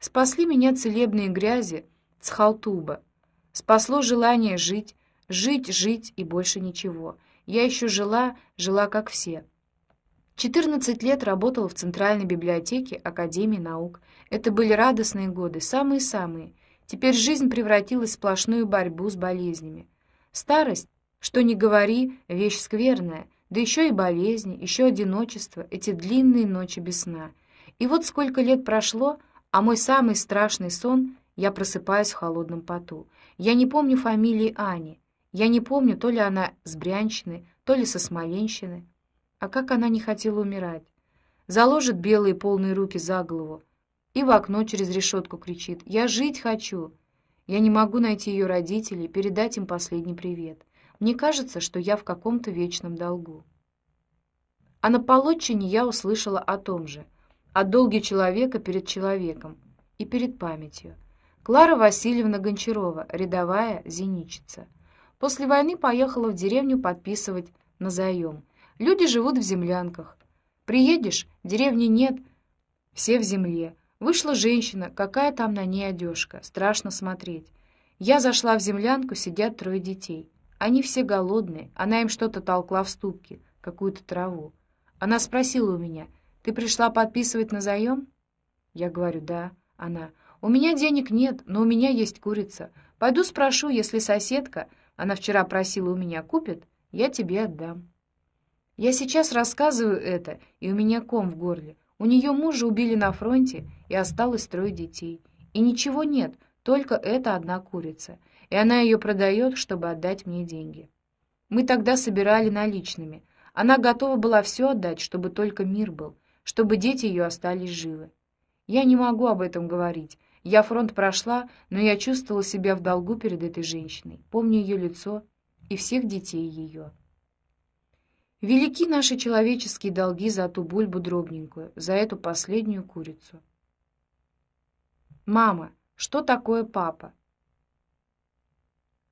Спасли меня целебные грязи Цхалтуба. Спасло желание жить, жить, жить и больше ничего. Я еще жила, жила как все. 14 лет работала в Центральной библиотеке Академии наук. Это были радостные годы, самые-самые. Теперь жизнь превратилась в сплошную борьбу с болезнями. Старость, что ни говори, вещь скверная, да еще и болезни, еще одиночество, эти длинные ночи без сна. И вот сколько лет прошло, а мой самый страшный сон — я просыпаюсь в холодном поту. Я не помню фамилии Ани. Я не помню, то ли она с Брянщины, то ли со Смоленщины. А как она не хотела умирать. Заложит белые полные руки за голову и в окно через решетку кричит «Я жить хочу!» Я не могу найти ее родителей, передать им последний привет. Мне кажется, что я в каком-то вечном долгу. А на полотчине я услышала о том же, о долге человека перед человеком и перед памятью. Клара Васильевна Гончарова, рядовая зеничица. После войны поехала в деревню подписывать на заем. Люди живут в землянках. Приедешь, деревни нет, все в земле. Вышла женщина, какая там на ней одежка, страшно смотреть. Я зашла в землянку, сидят трое детей. Они все голодные, она им что-то толкла в ступке, какую-то траву. Она спросила у меня, «Ты пришла подписывать на заем?» Я говорю, «Да». Она, «У меня денег нет, но у меня есть курица. Пойду спрошу, если соседка, она вчера просила у меня, купит, я тебе отдам». Я сейчас рассказываю это, и у меня ком в горле. У нее мужа убили на фронте, и осталось трое детей. И ничего нет, только эта одна курица — и она ее продает, чтобы отдать мне деньги. Мы тогда собирали наличными. Она готова была все отдать, чтобы только мир был, чтобы дети ее остались живы. Я не могу об этом говорить. Я фронт прошла, но я чувствовала себя в долгу перед этой женщиной. Помню ее лицо и всех детей ее. Велики наши человеческие долги за ту бульбу дробненькую, за эту последнюю курицу. Мама, что такое папа?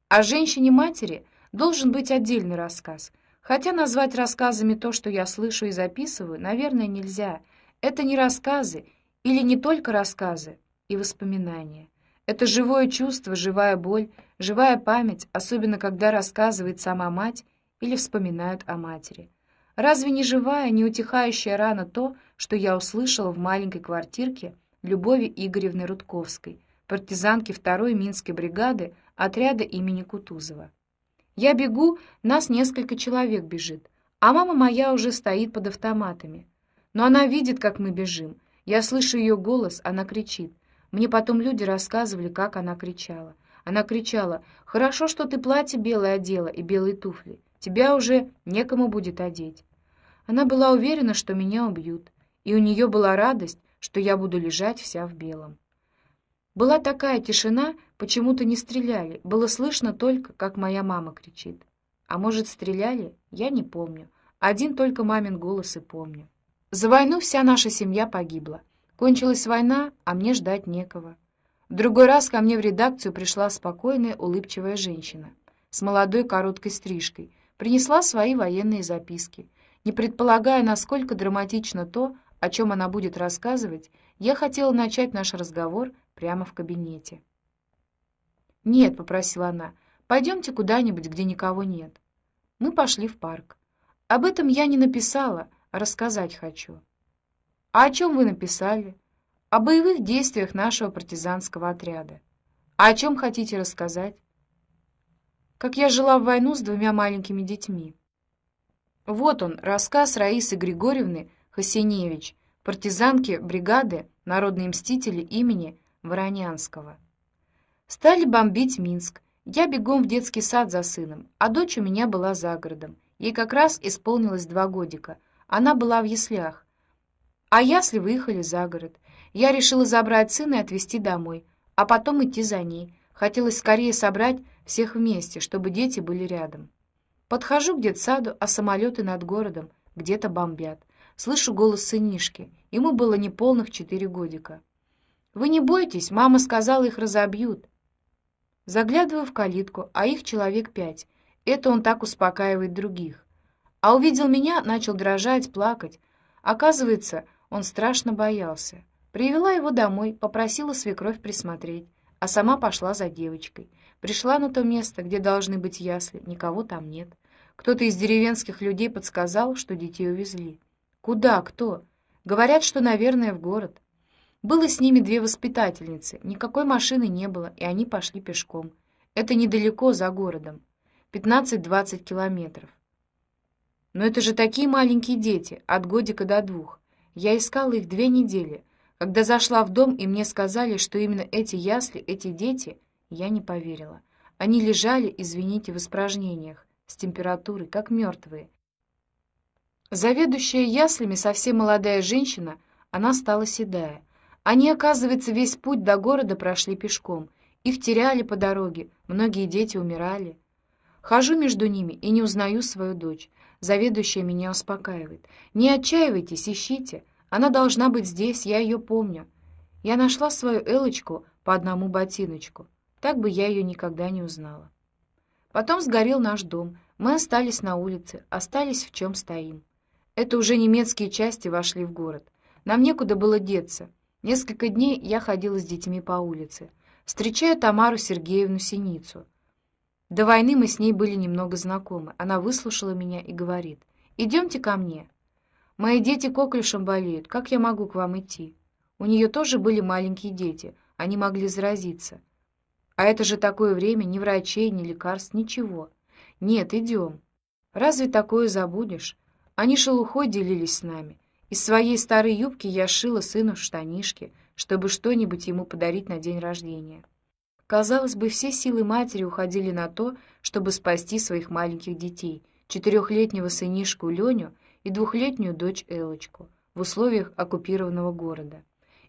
О женщине-матери должен быть отдельный рассказ. Хотя назвать рассказами то, что я слышу и записываю, наверное, нельзя. Это не рассказы, или не только рассказы и воспоминания. Это живое чувство, живая боль, живая память, особенно когда рассказывает сама мать или вспоминают о матери. Разве не живая, не утихающая рана то, что я услышала в маленькой квартирке Любови Игоревны Рудковской, партизанки второй Минской бригады отряда имени Кутузова. Я бегу, нас несколько человек бежит, а мама моя уже стоит под автоматами. Но она видит, как мы бежим. Я слышу ее голос, она кричит. Мне потом люди рассказывали, как она кричала. Она кричала, «Хорошо, что ты платье белое одела и белые туфли. Тебя уже некому будет одеть». Она была уверена, что меня убьют, и у нее была радость, что я буду лежать вся в белом. Была такая тишина, почему-то не стреляли. Было слышно только, как моя мама кричит. А может, стреляли? Я не помню. Один только мамин голос и помню. За войну вся наша семья погибла. Кончилась война, а мне ждать некого. В другой раз ко мне в редакцию пришла спокойная, улыбчивая женщина с молодой короткой стрижкой. Принесла свои военные записки. Не предполагая, насколько драматично то, о чем она будет рассказывать, я хотела начать наш разговор прямо в кабинете. «Нет», — попросила она, — «пойдемте куда-нибудь, где никого нет». Мы пошли в парк. Об этом я не написала, а рассказать хочу. «А о чем вы написали?» «О боевых действиях нашего партизанского отряда». «А о чем хотите рассказать?» «Как я жила в войну с двумя маленькими детьми». Вот он, рассказ Раисы Григорьевны Хасеневич, партизанки бригады «Народные мстители» имени Воронянского. Стали бомбить Минск. Я бегом в детский сад за сыном, а дочь у меня была за городом. Ей как раз исполнилось два годика. Она была в яслях. А ясли выехали за город. Я решила забрать сына и отвезти домой, а потом идти за ней. Хотелось скорее собрать всех вместе, чтобы дети были рядом. Подхожу к детсаду, а самолеты над городом где-то бомбят. Слышу голос сынишки. Ему было неполных четыре годика. Вы не бойтесь, мама сказала, их разобьют. Заглядываю в калитку, а их человек пять. Это он так успокаивает других. А увидел меня, начал дрожать, плакать. Оказывается, он страшно боялся. Привела его домой, попросила свекровь присмотреть, а сама пошла за девочкой. Пришла на то место, где должны быть ясли, никого там нет. Кто-то из деревенских людей подсказал, что детей увезли. Куда, кто? Говорят, что, наверное, в город. Было с ними две воспитательницы, никакой машины не было, и они пошли пешком. Это недалеко, за городом. 15-20 километров. Но это же такие маленькие дети, от годика до двух. Я искала их две недели. Когда зашла в дом, и мне сказали, что именно эти ясли, эти дети, я не поверила. Они лежали, извините, в испражнениях, с температурой, как мертвые. Заведующая яслями совсем молодая женщина, она стала седая. Они, оказывается, весь путь до города прошли пешком. Их теряли по дороге, многие дети умирали. Хожу между ними и не узнаю свою дочь. Заведующая меня успокаивает. «Не отчаивайтесь, ищите. Она должна быть здесь, я ее помню». Я нашла свою Элочку по одному ботиночку. Так бы я ее никогда не узнала. Потом сгорел наш дом. Мы остались на улице, остались в чем стоим. Это уже немецкие части вошли в город. Нам некуда было деться. Несколько дней я ходила с детьми по улице. Встречаю Тамару Сергеевну Синицу — до войны мы с ней были немного знакомы. Она выслушала меня и говорит, «Идемте ко мне. Мои дети коклюшем болеют. Как я могу к вам идти?» У нее тоже были маленькие дети. Они могли заразиться. А это же такое время, ни врачей, ни лекарств, ничего. Нет, идем. Разве такое забудешь? Они шелухой делились с нами. Из своей старой юбки я шила сыну штанишки, чтобы что-нибудь ему подарить на день рождения. Казалось бы, все силы матери уходили на то, чтобы спасти своих маленьких детей, четырехлетнего сынишку Леню и двухлетнюю дочь Элочку, в условиях оккупированного города.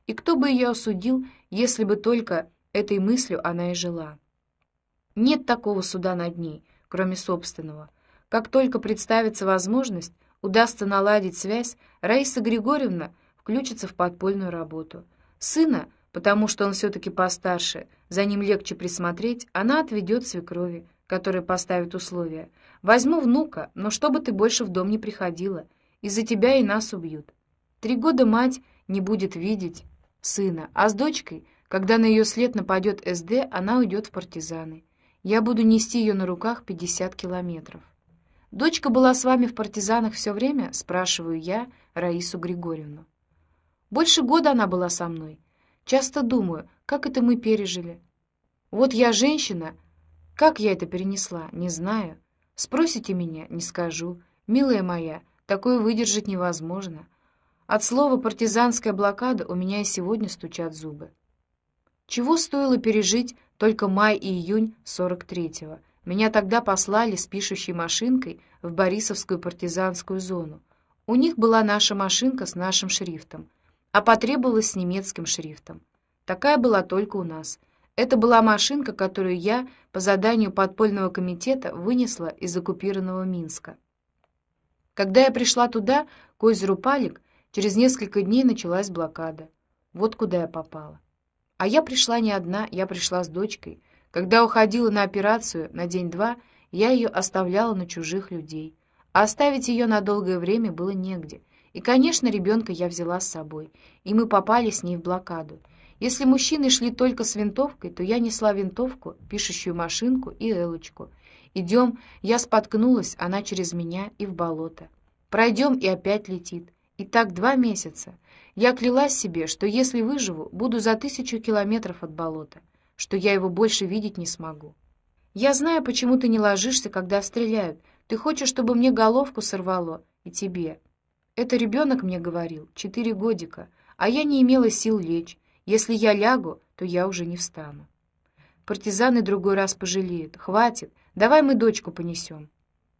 И кто бы ее осудил, если бы только этой мыслью она и жила? Нет такого суда над ней, кроме собственного. Как только представится возможность, удастся наладить связь, Раиса Григорьевна включится в подпольную работу. Сына — потому что он все-таки постарше, за ним легче присмотреть, она отведет свекрови, которая поставит условия. «Возьму внука, но чтобы ты больше в дом не приходила, из-за тебя и нас убьют». Три года мать не будет видеть сына, а с дочкой, когда на ее след нападет СД, она уйдет в партизаны. Я буду нести ее на руках 50 километров. «Дочка была с вами в партизанах все время?» — спрашиваю я Раису Григорьевну. «Больше года она была со мной». Часто думаю, как это мы пережили. Вот я женщина, как я это перенесла, не знаю. Спросите меня, не скажу. Милая моя, такое выдержать невозможно. От слова «партизанская блокада» у меня и сегодня стучат зубы. Чего стоило пережить только май и июнь 43-го? Меня тогда послали с пишущей машинкой в Борисовскую партизанскую зону. У них была наша машинка с нашим шрифтом а потребовалось с немецким шрифтом. Такая была только у нас. Это была машинка, которую я по заданию подпольного комитета вынесла из оккупированного Минска. Когда я пришла туда, к озеру Палик, через несколько дней началась блокада. Вот куда я попала. А я пришла не одна, я пришла с дочкой. Когда уходила на операцию на день-два, я ее оставляла на чужих людей. А оставить ее на долгое время было негде. И, конечно, ребенка я взяла с собой, и мы попали с ней в блокаду. Если мужчины шли только с винтовкой, то я несла винтовку, пишущую машинку и Элочку. Идем, я споткнулась, она через меня и в болото. Пройдем, и опять летит. И так два месяца. Я клялась себе, что если выживу, буду за тысячу километров от болота, что я его больше видеть не смогу. Я знаю, почему ты не ложишься, когда стреляют. Ты хочешь, чтобы мне головку сорвало, и тебе. Это ребенок мне говорил, четыре годика, а я не имела сил лечь. Если я лягу, то я уже не встану. Партизаны другой раз пожалеют. Хватит, давай мы дочку понесем.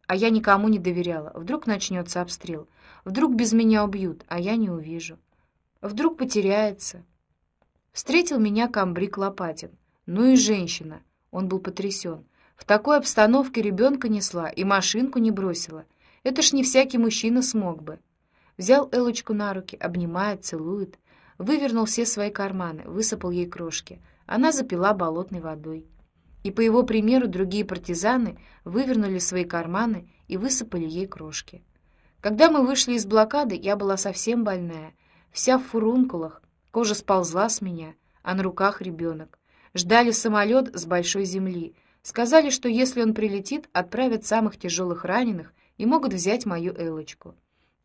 А я никому не доверяла. Вдруг начнется обстрел. Вдруг без меня убьют, а я не увижу. Вдруг потеряется. Встретил меня комбриг Лопатин. Ну и женщина. Он был потрясен. В такой обстановке ребенка несла и машинку не бросила. Это ж не всякий мужчина смог бы. Взял Элочку на руки, обнимает, целует, вывернул все свои карманы, высыпал ей крошки. Она запила болотной водой. И по его примеру другие партизаны вывернули свои карманы и высыпали ей крошки. Когда мы вышли из блокады, я была совсем больная, вся в фурункулах, Кожа сползла с меня, а на руках ребенок. Ждали самолет с большой земли. Сказали, что если он прилетит, отправят самых тяжелых раненых и могут взять мою Элочку.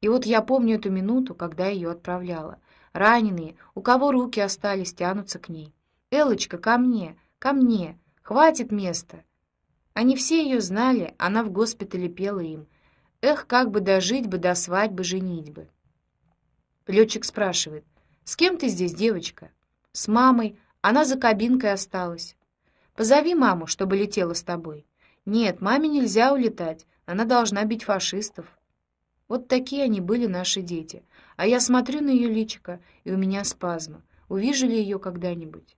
И вот я помню эту минуту, когда ее отправляла. Раненые, у кого руки остались, тянутся к ней. «Элочка, ко мне! Ко мне! Хватит места!» Они все ее знали, она в госпитале пела им. Эх, как бы дожить бы до свадьбы, женить бы. Летчик спрашивает, «С кем ты здесь, девочка?» «С мамой. Она за кабинкой осталась». «Позови маму, чтобы летела с тобой». «Нет, маме нельзя улетать. Она должна бить фашистов». Вот такие они были наши дети. А я смотрю на ее личико, и у меня спазмы. Увижу ли ее когда-нибудь?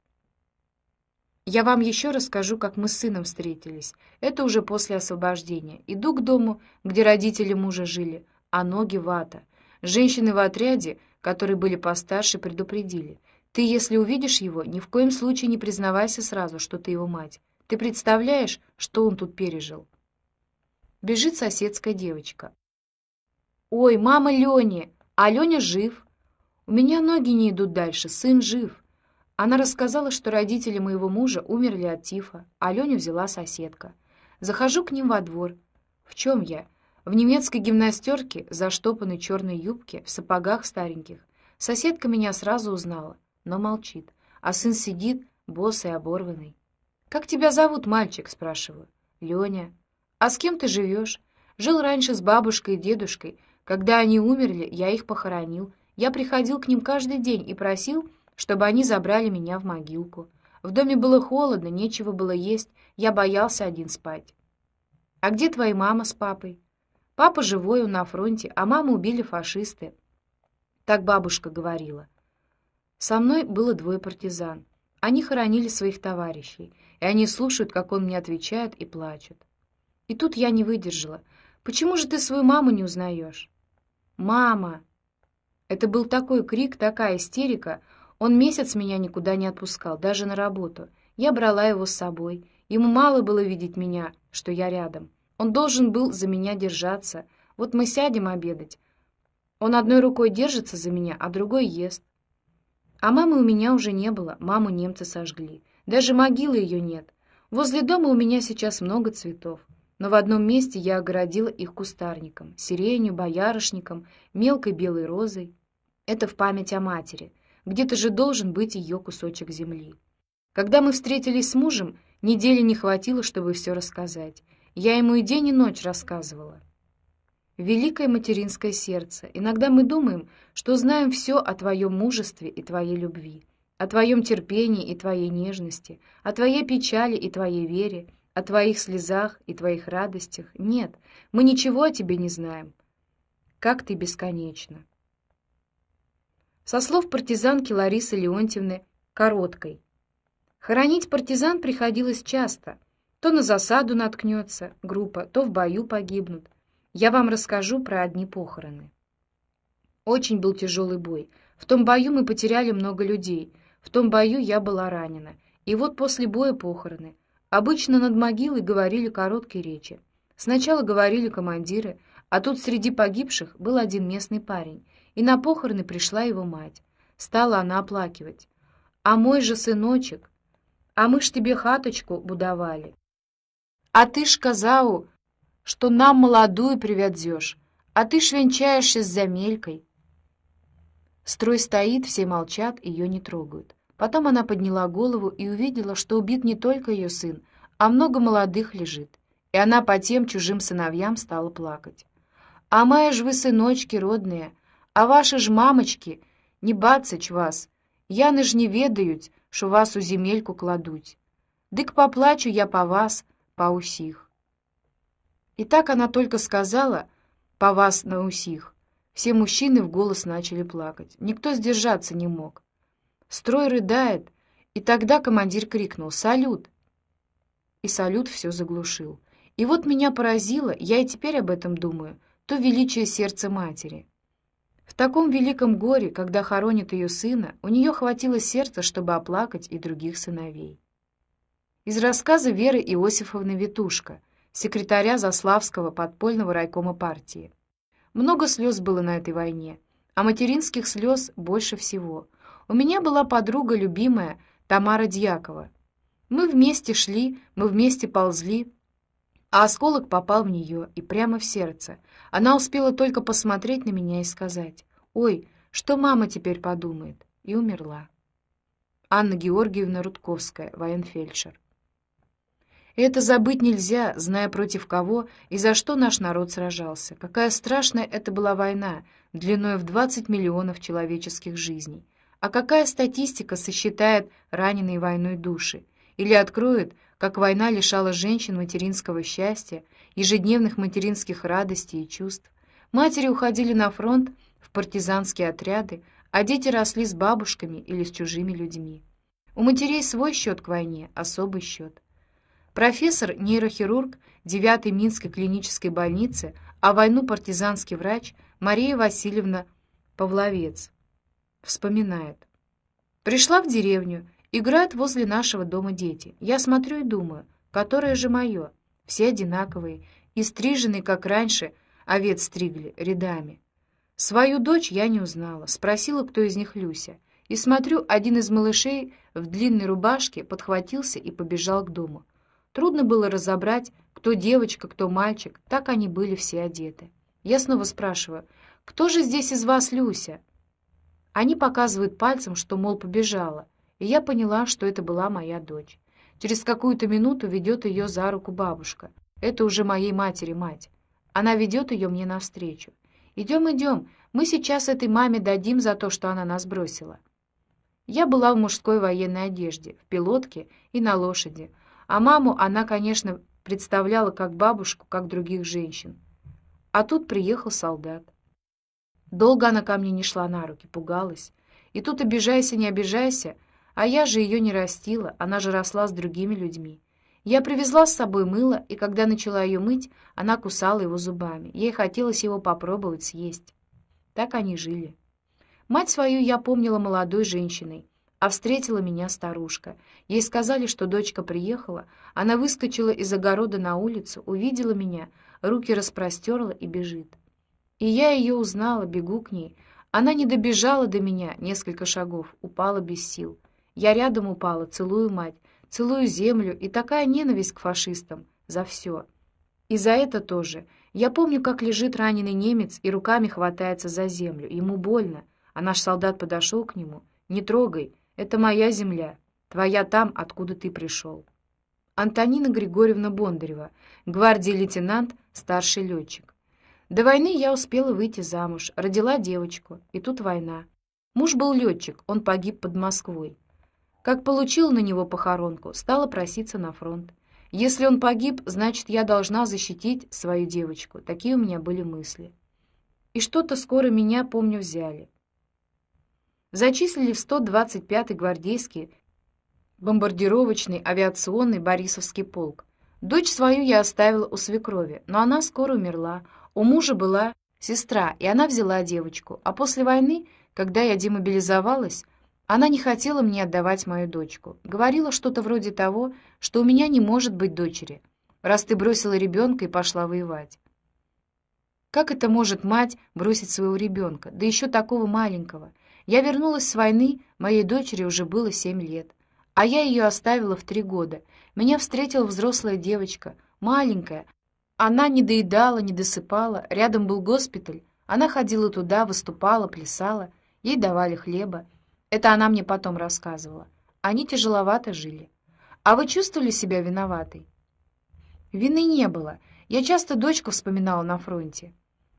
Я вам еще расскажу, как мы с сыном встретились. Это уже после освобождения. Иду к дому, где родители мужа жили, а ноги вата. Женщины в отряде, которые были постарше, предупредили. Ты, если увидишь его, ни в коем случае не признавайся сразу, что ты его мать. Ты представляешь, что он тут пережил? Бежит соседская девочка. «Ой, мама Лёни! А Лёня жив!» «У меня ноги не идут дальше, сын жив!» Она рассказала, что родители моего мужа умерли от тифа, а Лёню взяла соседка. Захожу к ним во двор. В чем я? В немецкой гимнастерке, заштопанной черной юбке, в сапогах стареньких. Соседка меня сразу узнала, но молчит. А сын сидит, босый, оборванный. «Как тебя зовут, мальчик?» — спрашиваю. «Лёня». «А с кем ты живешь?» «Жил раньше с бабушкой и дедушкой, когда они умерли, я их похоронил. Я приходил к ним каждый день и просил, чтобы они забрали меня в могилку. В доме было холодно, нечего было есть, я боялся один спать. «А где твои мама с папой?» «Папа живой, он на фронте, а маму убили фашисты». Так бабушка говорила. Со мной было двое партизан. Они хоронили своих товарищей, и они слушают, как он мне отвечает, и плачут. И тут я не выдержала. «Почему же ты свою маму не узнаешь?» «Мама!» Это был такой крик, такая истерика. Он месяц меня никуда не отпускал, даже на работу. Я брала его с собой. Ему мало было видеть меня, что я рядом. Он должен был за меня держаться. Вот мы сядем обедать. Он одной рукой держится за меня, а другой ест. А мамы у меня уже не было, маму немцы сожгли. Даже могилы ее нет. Возле дома у меня сейчас много цветов но в одном месте я огородила их кустарником, сиренью, боярышником, мелкой белой розой. Это в память о матери. Где-то же должен быть ее кусочек земли. Когда мы встретились с мужем, недели не хватило, чтобы все рассказать. Я ему и день, и ночь рассказывала. Великое материнское сердце. Иногда мы думаем, что знаем все о твоем мужестве и твоей любви, о твоем терпении и твоей нежности, о твоей печали и твоей вере, о твоих слезах и твоих радостях. Нет, мы ничего о тебе не знаем. Как ты бесконечна. Со слов партизанки Ларисы Леонтьевны Короткой. Хоронить партизан приходилось часто. То на засаду наткнется группа, то в бою погибнут. Я вам расскажу про одни похороны. Очень был тяжелый бой. В том бою мы потеряли много людей. В том бою я была ранена. И вот после боя похороны. Обычно над могилой говорили короткие речи. Сначала говорили командиры, а тут среди погибших был один местный парень, и на похороны пришла его мать. Стала она оплакивать. «А мой же сыночек, а мы ж тебе хаточку будовали. А ты ж казау, что нам молодую приведешь, а ты ж венчаешься с замелькой». Строй стоит, все молчат, ее не трогают. Потом она подняла голову и увидела, что убит не только ее сын, а много молодых лежит. И она по тем чужим сыновьям стала плакать. «А мои ж вы сыночки родные, а ваши ж мамочки, не бацач вас, яны ж не ведают, что вас у земельку кладуть. Дык поплачу я по вас, по усих». И так она только сказала «по вас на усих». Все мужчины в голос начали плакать. Никто сдержаться не мог. Строй рыдает, и тогда командир крикнул «Салют!» И салют все заглушил. И вот меня поразило, я и теперь об этом думаю, то величие сердца матери. В таком великом горе, когда хоронят ее сына, у нее хватило сердца, чтобы оплакать и других сыновей. Из рассказа Веры Иосифовны Витушка, секретаря Заславского подпольного райкома партии. Много слез было на этой войне, а материнских слез больше всего — У меня была подруга любимая Тамара Дьякова. Мы вместе шли, мы вместе ползли, а осколок попал в нее и прямо в сердце. Она успела только посмотреть на меня и сказать, «Ой, что мама теперь подумает?» и умерла. Анна Георгиевна Рудковская, военфельдшер. Это забыть нельзя, зная против кого и за что наш народ сражался. Какая страшная это была война, длиной в 20 миллионов человеческих жизней. А какая статистика сосчитает раненые войной души? Или откроет, как война лишала женщин материнского счастья, ежедневных материнских радостей и чувств? Матери уходили на фронт, в партизанские отряды, а дети росли с бабушками или с чужими людьми. У матерей свой счет к войне, особый счет. Профессор-нейрохирург 9-й Минской клинической больницы, а войну партизанский врач Мария Васильевна Павловец вспоминает. Пришла в деревню, играют возле нашего дома дети. Я смотрю и думаю, которое же мое? Все одинаковые, и стриженные, как раньше, овец стригли рядами. Свою дочь я не узнала, спросила, кто из них Люся. И смотрю, один из малышей в длинной рубашке подхватился и побежал к дому. Трудно было разобрать, кто девочка, кто мальчик, так они были все одеты. Я снова спрашиваю, кто же здесь из вас Люся? Они показывают пальцем, что, мол, побежала, и я поняла, что это была моя дочь. Через какую-то минуту ведет ее за руку бабушка. Это уже моей матери мать. Она ведет ее мне навстречу. Идем, идем, мы сейчас этой маме дадим за то, что она нас бросила. Я была в мужской военной одежде, в пилотке и на лошади, а маму она, конечно, представляла как бабушку, как других женщин. А тут приехал солдат. Долго она ко мне не шла на руки, пугалась. И тут обижайся, не обижайся, а я же ее не растила, она же росла с другими людьми. Я привезла с собой мыло, и когда начала ее мыть, она кусала его зубами. Ей хотелось его попробовать съесть. Так они жили. Мать свою я помнила молодой женщиной, а встретила меня старушка. Ей сказали, что дочка приехала. Она выскочила из огорода на улицу, увидела меня, руки распростерла и бежит. И я ее узнала, бегу к ней. Она не добежала до меня несколько шагов, упала без сил. Я рядом упала, целую мать, целую землю, и такая ненависть к фашистам за все. И за это тоже. Я помню, как лежит раненый немец и руками хватается за землю. Ему больно, а наш солдат подошел к нему. «Не трогай, это моя земля, твоя там, откуда ты пришел». Антонина Григорьевна Бондарева, гвардии лейтенант, старший летчик. До войны я успела выйти замуж, родила девочку, и тут война. Муж был летчик, он погиб под Москвой. Как получил на него похоронку, стала проситься на фронт. Если он погиб, значит, я должна защитить свою девочку. Такие у меня были мысли. И что-то скоро меня, помню, взяли. Зачислили в 125-й гвардейский бомбардировочный авиационный Борисовский полк. Дочь свою я оставила у свекрови, но она скоро умерла. У мужа была сестра, и она взяла девочку. А после войны, когда я демобилизовалась, она не хотела мне отдавать мою дочку. Говорила что-то вроде того, что у меня не может быть дочери, раз ты бросила ребенка и пошла воевать. Как это может мать бросить своего ребенка, да еще такого маленького? Я вернулась с войны, моей дочери уже было семь лет, а я ее оставила в три года. Меня встретила взрослая девочка, маленькая. Она не доедала, не досыпала, рядом был госпиталь. Она ходила туда, выступала, плясала, ей давали хлеба. Это она мне потом рассказывала. Они тяжеловато жили. А вы чувствовали себя виноватой? Вины не было. Я часто дочку вспоминала на фронте.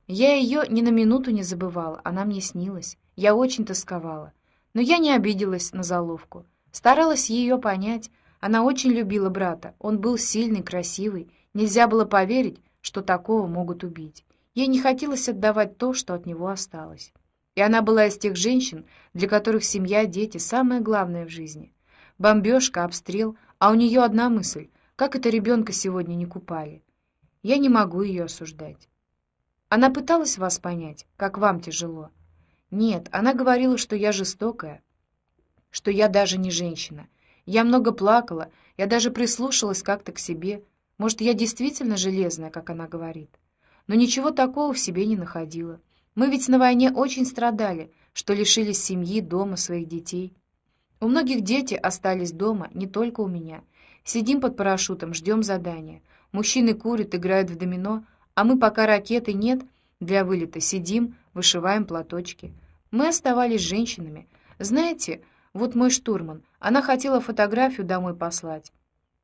Я ее ни на минуту не забывала, она мне снилась. Я очень тосковала. Но я не обиделась на заловку. Старалась ее понять. Она очень любила брата. Он был сильный, красивый. Нельзя было поверить, что такого могут убить. Ей не хотелось отдавать то, что от него осталось. И она была из тех женщин, для которых семья, дети — самое главное в жизни. Бомбежка, обстрел, а у нее одна мысль — как это ребенка сегодня не купали? Я не могу ее осуждать. Она пыталась вас понять, как вам тяжело. Нет, она говорила, что я жестокая, что я даже не женщина. Я много плакала, я даже прислушалась как-то к себе. Может, я действительно железная, как она говорит. Но ничего такого в себе не находила. Мы ведь на войне очень страдали, что лишились семьи, дома, своих детей. У многих дети остались дома, не только у меня. Сидим под парашютом, ждем задания. Мужчины курят, играют в домино, а мы, пока ракеты нет для вылета, сидим, вышиваем платочки. Мы оставались женщинами. Знаете, вот мой штурман, она хотела фотографию домой послать.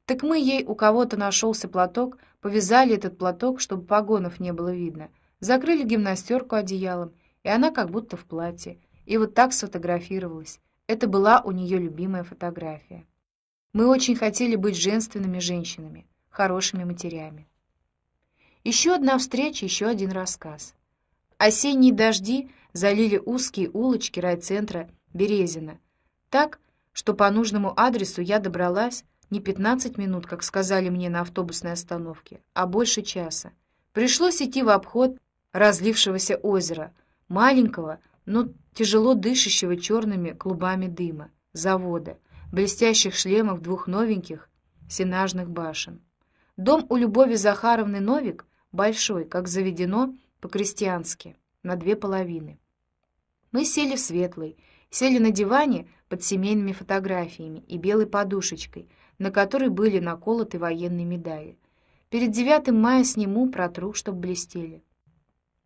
Так мы ей, у кого-то нашелся платок, повязали этот платок, чтобы погонов не было видно, закрыли гимнастерку одеялом, и она как будто в платье. И вот так сфотографировалась. Это была у нее любимая фотография. Мы очень хотели быть женственными женщинами, хорошими матерями. Еще одна встреча, еще один рассказ. Осенние дожди залили узкие улочки райцентра Березина, так, что по нужному адресу я добралась не 15 минут, как сказали мне на автобусной остановке, а больше часа. Пришлось идти в обход разлившегося озера, маленького, но тяжело дышащего черными клубами дыма, завода, блестящих шлемов двух новеньких сенажных башен. Дом у Любови Захаровны Новик большой, как заведено по-крестьянски, на две половины. Мы сели в светлый, сели на диване под семейными фотографиями и белой подушечкой, на которой были наколоты военные медали. Перед 9 мая сниму, протру, чтоб блестели.